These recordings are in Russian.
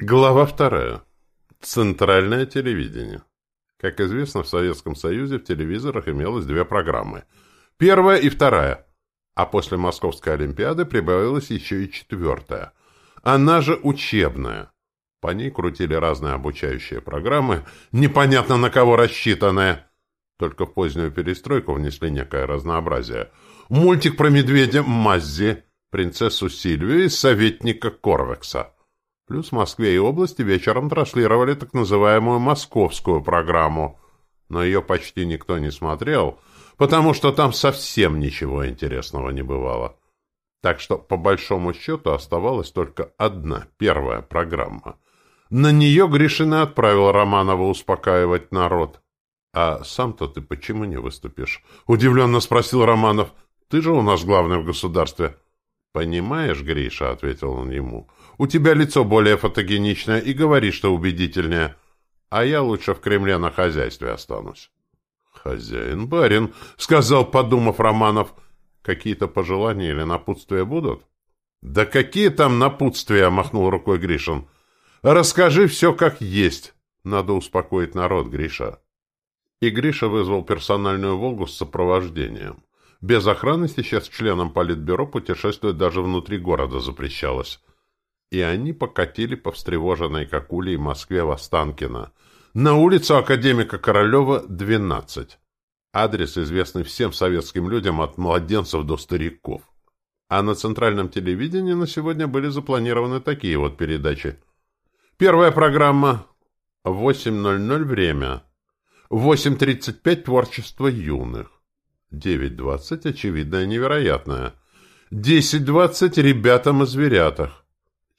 Глава вторая. Центральное телевидение. Как известно, в Советском Союзе в телевизорах имелось две программы. Первая и вторая. А после Московской Олимпиады прибавилась еще и четвертая. Она же учебная. По ней крутили разные обучающие программы, непонятно на кого рассчитанные. Только в позднюю перестройку внесли некое разнообразие. Мультик про медведя Маззи, принцессу Сильвию и советника Корвекса – Плюс в Москве и области вечером транслировали так называемую «московскую программу», но ее почти никто не смотрел, потому что там совсем ничего интересного не бывало. Так что, по большому счету, оставалась только одна, первая программа. На нее Гришина отправил Романова успокаивать народ. «А сам-то ты почему не выступишь?» — удивленно спросил Романов. «Ты же у нас главный в государстве». «Понимаешь, Гриша», — ответил он ему, — «у тебя лицо более фотогеничное и говоришь, что убедительнее, а я лучше в Кремле на хозяйстве останусь». «Хозяин барин», — сказал, подумав Романов. «Какие-то пожелания или напутствия будут?» «Да какие там напутствия?» — махнул рукой Гришин. «Расскажи все как есть. Надо успокоить народ, Гриша». И Гриша вызвал персональную «Волгу» с сопровождением. Без охраны сейчас членам политбюро путешествовать даже внутри города запрещалось. И они покатили по встревоженной как улей Москве в Останкино. На улицу академика Королева, 12. Адрес, известный всем советским людям от младенцев до стариков. А на центральном телевидении на сегодня были запланированы такие вот передачи. Первая программа 8.00 время. 8.35 творчество юных. 9.20 очевидное невероятное. 10.20 ребятам и зверятах.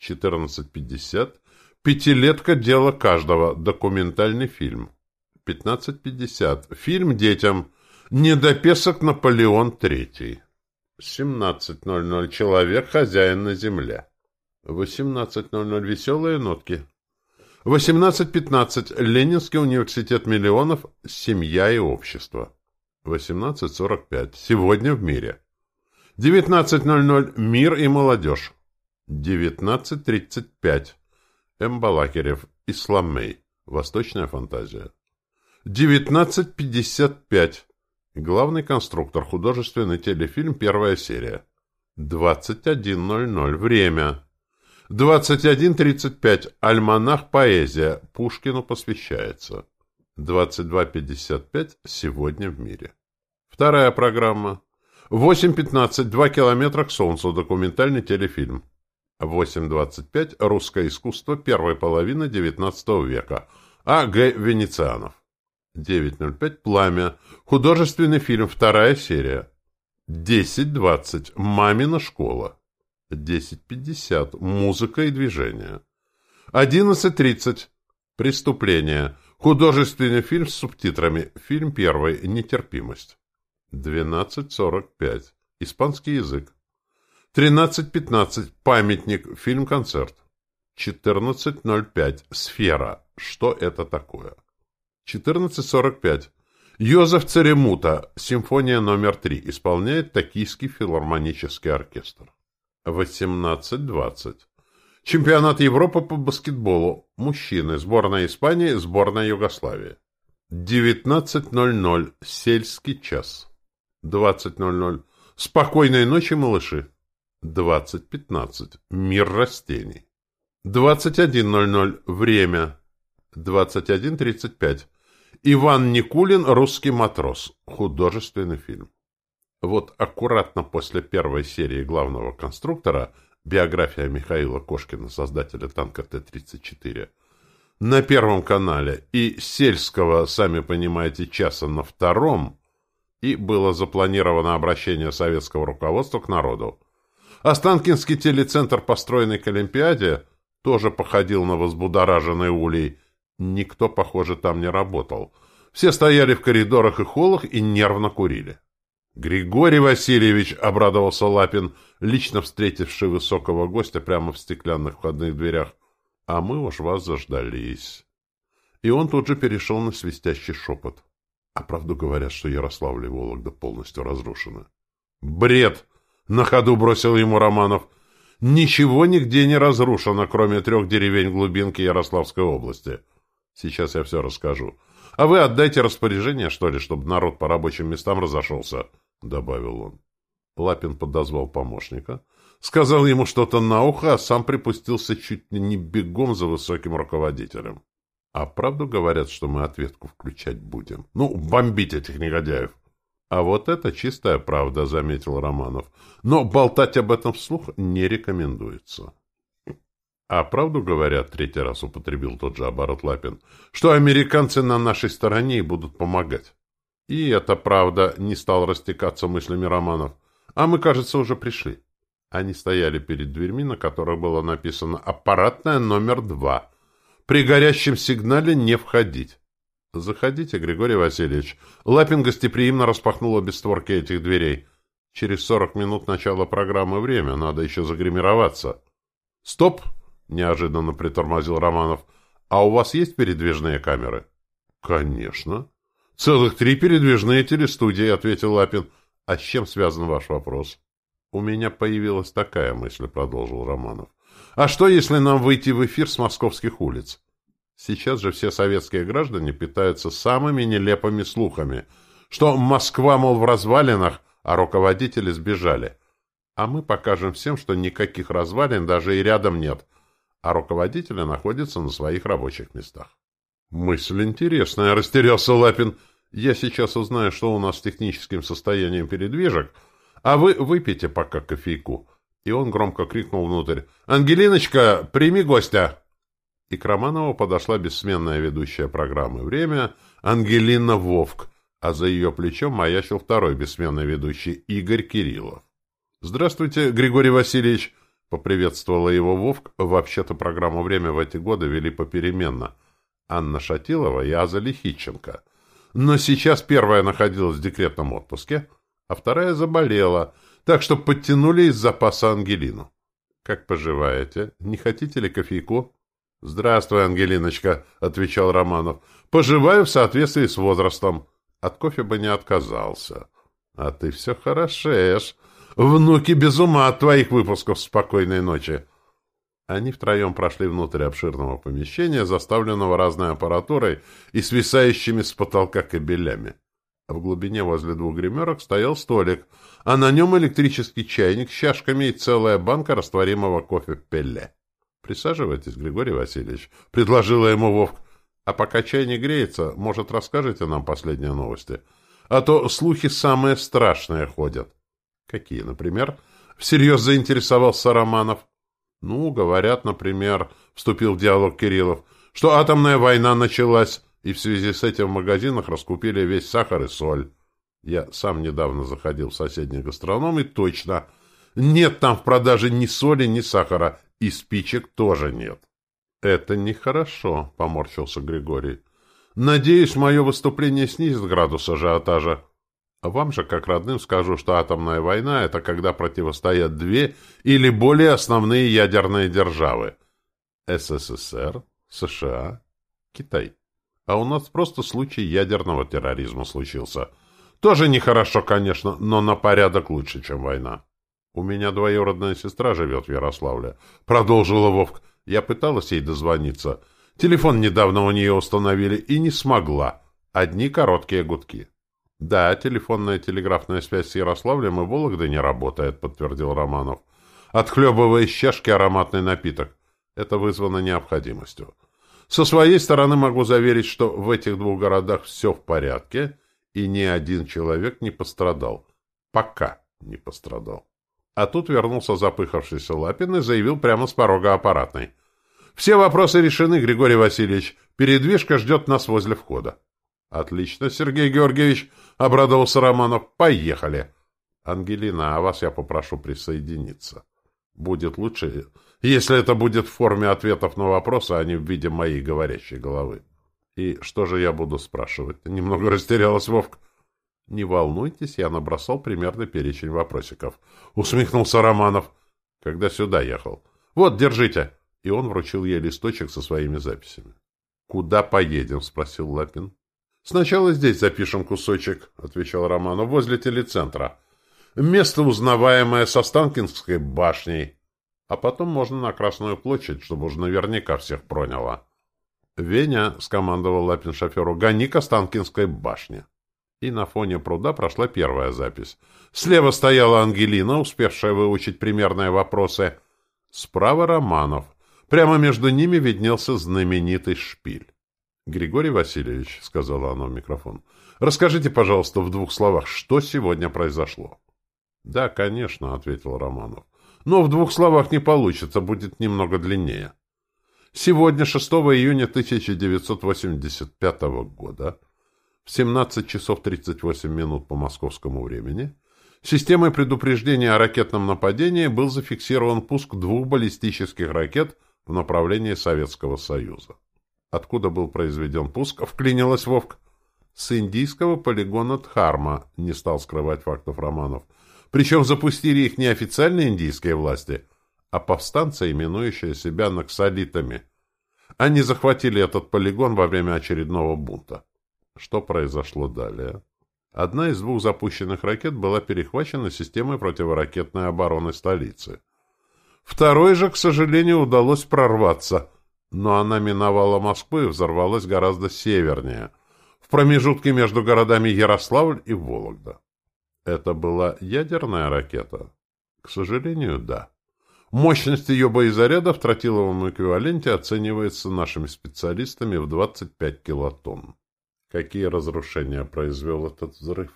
14.50 пятилетка дело каждого. Документальный фильм. 15.50 фильм детям. Недопесок Наполеон III. 17.00 человек, хозяин на земле. 18.00 веселые нотки. 18.15 Ленинский университет миллионов, семья и общество. 18.45. Сегодня в мире. 19.00. Мир и молодежь. 19.35. М. Балакирев. Исламей. Восточная фантазия. 19.55. Главный конструктор. Художественный телефильм. Первая серия. 21.00. Время. 21.35. Альманах «Поэзия». Пушкину посвящается. 22.55 сегодня в мире. Вторая программа. 8.15 2 километра к Солнцу. Документальный телефильм. 8.25 Русское искусство первой половины XIX века. А. Г. Венецианов. 9.05 Пламя. Художественный фильм. Вторая серия. 10.20 Мамина школа. 10.50 Музыка и движение. 11.30 Преступление. Художественный фильм с субтитрами. Фильм первый. Нетерпимость. 12.45. Испанский язык. 13.15. Памятник. Фильм-концерт. 14.05. Сфера. Что это такое? 14.45. Йозеф Церемута. Симфония номер 3. Исполняет Токийский филармонический оркестр. 18.20. Чемпионат Европы по баскетболу. Мужчины. Сборная Испании, сборная Югославии. 19.00. Сельский час. 20.00. Спокойной ночи, малыши. 20.15. Мир растений. 21.00. Время. 21.35. Иван Никулин «Русский матрос». Художественный фильм. Вот аккуратно после первой серии главного конструктора – Биография Михаила Кошкина, создателя танка Т-34, на Первом канале и Сельского, сами понимаете, часа на втором, и было запланировано обращение советского руководства к народу. Останкинский телецентр, построенный к Олимпиаде, тоже походил на возбудораженный улей. Никто, похоже, там не работал. Все стояли в коридорах и холлах и нервно курили. «Григорий Васильевич!» — обрадовался Лапин, лично встретивший высокого гостя прямо в стеклянных входных дверях. «А мы уж вас заждались». И он тут же перешел на свистящий шепот. А правду говорят, что Ярославль и Вологда полностью разрушены. «Бред!» — на ходу бросил ему Романов. Ничего нигде не разрушено, кроме трех деревень глубинки Ярославской области. Сейчас я все расскажу. А вы отдайте распоряжение, что ли, чтобы народ по рабочим местам разошелся, — добавил он. Лапин подозвал помощника, сказал ему что-то на ухо, а сам припустился чуть ли не бегом за высоким руководителем. А правду говорят, что мы ответку включать будем? Ну, бомбить этих негодяев. А вот это чистая правда, заметил Романов. Но болтать об этом вслух не рекомендуется. А правду говорят, третий раз употребил тот же оборот Лапин, что американцы на нашей стороне и будут помогать. И это правда, не стал растекаться мыслями Романов. А мы, кажется, уже пришли. Они стояли перед дверьми, на которых было написано «Аппаратная номер два». При горящем сигнале не входить. «Заходите, Григорий Васильевич». Лапин гостеприимно распахнул обе створки этих дверей. «Через сорок минут начала программы время, надо еще загримироваться». «Стоп!» — неожиданно притормозил Романов. «А у вас есть передвижные камеры?» «Конечно». «Целых три передвижные телестудии», — ответил Лапин. «А с чем связан ваш вопрос?» «У меня появилась такая мысль», — продолжил Романов. А что, если нам выйти в эфир с московских улиц? Сейчас же все советские граждане питаются самыми нелепыми слухами, что Москва, мол, в развалинах, а руководители сбежали. А мы покажем всем, что никаких развалин даже и рядом нет, а руководители находятся на своих рабочих местах. Мысль интересная, растерялся Лапин. Я сейчас узнаю, что у нас с техническим состоянием передвижек, а вы выпейте пока кофейку. И он громко крикнул внутрь. «Ангелиночка, прими гостя!» И к Романову подошла бессменная ведущая программы «Время» Ангелина Вовк, а за ее плечом маячил второй бессменный ведущий Игорь Кириллов. «Здравствуйте, Григорий Васильевич!» — поприветствовала его Вовк. Вообще-то программу «Время» в эти годы вели попеременно. Анна Шатилова и Аза Лихиченко. Но сейчас первая находилась в декретном отпуске, а вторая заболела — так что подтянули из запаса Ангелину. «Как поживаете? Не хотите ли кофейку?» «Здравствуй, Ангелиночка», — отвечал Романов. «Поживаю в соответствии с возрастом. От кофе бы не отказался». «А ты все хорошеешь. Внуки без ума от твоих выпусков спокойной ночи». Они втроем прошли внутрь обширного помещения, заставленного разной аппаратурой и свисающими с потолка кабелями. В глубине возле двух гримерок стоял столик, а на нем электрический чайник с чашками и целая банка растворимого кофе Пелле. «Присаживайтесь, Григорий Васильевич», — предложила ему Вовк. «А пока чай не греется, может, расскажете нам последние новости? А то слухи самые страшные ходят». «Какие, например?» — всерьез заинтересовался Романов. «Ну, говорят, например», — вступил в диалог Кириллов, — «что атомная война началась» и в связи с этим в магазинах раскупили весь сахар и соль. Я сам недавно заходил в соседний гастроном, и точно, нет там в продаже ни соли, ни сахара, и спичек тоже нет. — Это нехорошо, — поморщился Григорий. — Надеюсь, мое выступление снизит градус ажиотажа. Вам же, как родным, скажу, что атомная война — это когда противостоят две или более основные ядерные державы — СССР, США, Китай. А у нас просто случай ядерного терроризма случился. Тоже нехорошо, конечно, но на порядок лучше, чем война. У меня двоюродная сестра живет в Ярославле. Продолжила Вовк. Я пыталась ей дозвониться. Телефон недавно у нее установили и не смогла. Одни короткие гудки. Да, телефонная телеграфная связь с Ярославлем и Вологдой не работает, подтвердил Романов. Отхлебывая из чашки ароматный напиток. Это вызвано необходимостью. Со своей стороны могу заверить, что в этих двух городах все в порядке, и ни один человек не пострадал. Пока не пострадал. А тут вернулся запыхавшийся Лапин и заявил прямо с порога аппаратной. «Все вопросы решены, Григорий Васильевич. Передвижка ждет нас возле входа». «Отлично, Сергей Георгиевич», — обрадовался Романов. «Поехали». «Ангелина, а вас я попрошу присоединиться. Будет лучше, если это будет в форме ответов на вопросы, а не в виде моей говорящей головы. И что же я буду спрашивать? Немного растерялась Вовка. Не волнуйтесь, я набросал примерный перечень вопросиков. Усмехнулся Романов, когда сюда ехал. Вот, держите. И он вручил ей листочек со своими записями. Куда поедем? Спросил Лапин. Сначала здесь запишем кусочек, отвечал Романов, возле телецентра. Место узнаваемое со Станкинской башней. А потом можно на Красную площадь, чтобы уж наверняка всех проняло. «Веня», — скомандовал Лапин шоферу, — «гони к Останкинской башне». И на фоне пруда прошла первая запись. Слева стояла Ангелина, успевшая выучить примерные вопросы. Справа Романов. Прямо между ними виднелся знаменитый шпиль. «Григорий Васильевич», — сказала она в микрофон, — «расскажите, пожалуйста, в двух словах, что сегодня произошло?» «Да, конечно», — ответил Романов. «Но в двух словах не получится, будет немного длиннее». Сегодня, 6 июня 1985 года, в 17 часов 38 минут по московскому времени, системой предупреждения о ракетном нападении был зафиксирован пуск двух баллистических ракет в направлении Советского Союза. Откуда был произведен пуск, вклинилась Вовк. С индийского полигона Дхарма, не стал скрывать фактов Романов. Причем запустили их не официальные индийские власти, а повстанцы, именующие себя наксалитами. Они захватили этот полигон во время очередного бунта. Что произошло далее? Одна из двух запущенных ракет была перехвачена системой противоракетной обороны столицы. Второй же, к сожалению, удалось прорваться, но она миновала Москву и взорвалась гораздо севернее, в промежутке между городами Ярославль и Вологда. Это была ядерная ракета? К сожалению, да. Мощность ее боезаряда в тротиловом эквиваленте оценивается нашими специалистами в 25 килотонн. Какие разрушения произвел этот взрыв?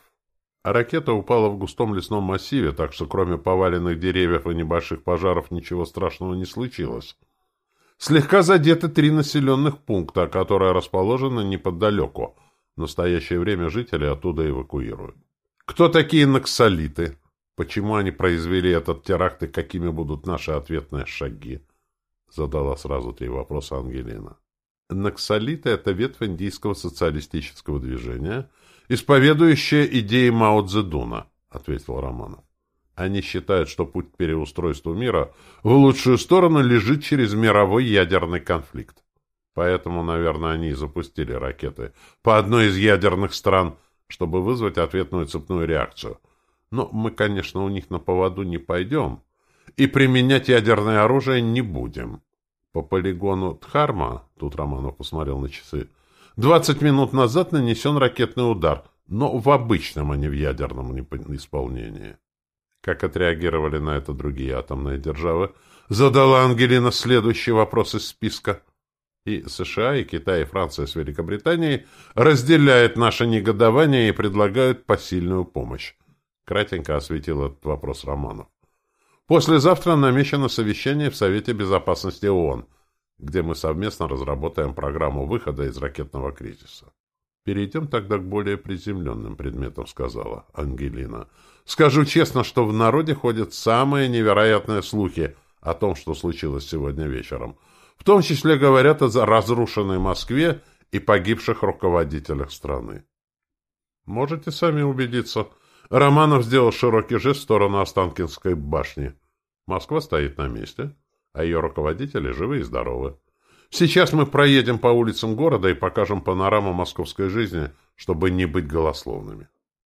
А ракета упала в густом лесном массиве, так что кроме поваленных деревьев и небольших пожаров ничего страшного не случилось. Слегка задеты три населенных пункта, которые расположены неподалеку. В настоящее время жители оттуда эвакуируют. Кто такие наксолиты? Почему они произвели этот теракт и какими будут наши ответные шаги? Задала сразу три вопроса Ангелина. Наксалиты – это ветвь индийского социалистического движения, исповедующая идеи Мао Цзэдуна, ответил Романов. Они считают, что путь к переустройству мира в лучшую сторону лежит через мировой ядерный конфликт. Поэтому, наверное, они и запустили ракеты по одной из ядерных стран, чтобы вызвать ответную цепную реакцию – но мы, конечно, у них на поводу не пойдем и применять ядерное оружие не будем. По полигону Дхарма, тут Романов посмотрел на часы, 20 минут назад нанесен ракетный удар, но в обычном, а не в ядерном исполнении. Как отреагировали на это другие атомные державы? Задала Ангелина следующий вопрос из списка. И США, и Китай, и Франция с Великобританией разделяют наше негодование и предлагают посильную помощь. Кратенько осветил этот вопрос Романов. Послезавтра намечено совещание в Совете Безопасности ООН, где мы совместно разработаем программу выхода из ракетного кризиса. Перейдем тогда к более приземленным предметам, сказала Ангелина. Скажу честно, что в народе ходят самые невероятные слухи о том, что случилось сегодня вечером. В том числе говорят о разрушенной Москве и погибших руководителях страны. Можете сами убедиться, Романов сделал широкий жест в сторону Останкинской башни. Москва стоит на месте, а ее руководители живы и здоровы. Сейчас мы проедем по улицам города и покажем панораму московской жизни, чтобы не быть голословными.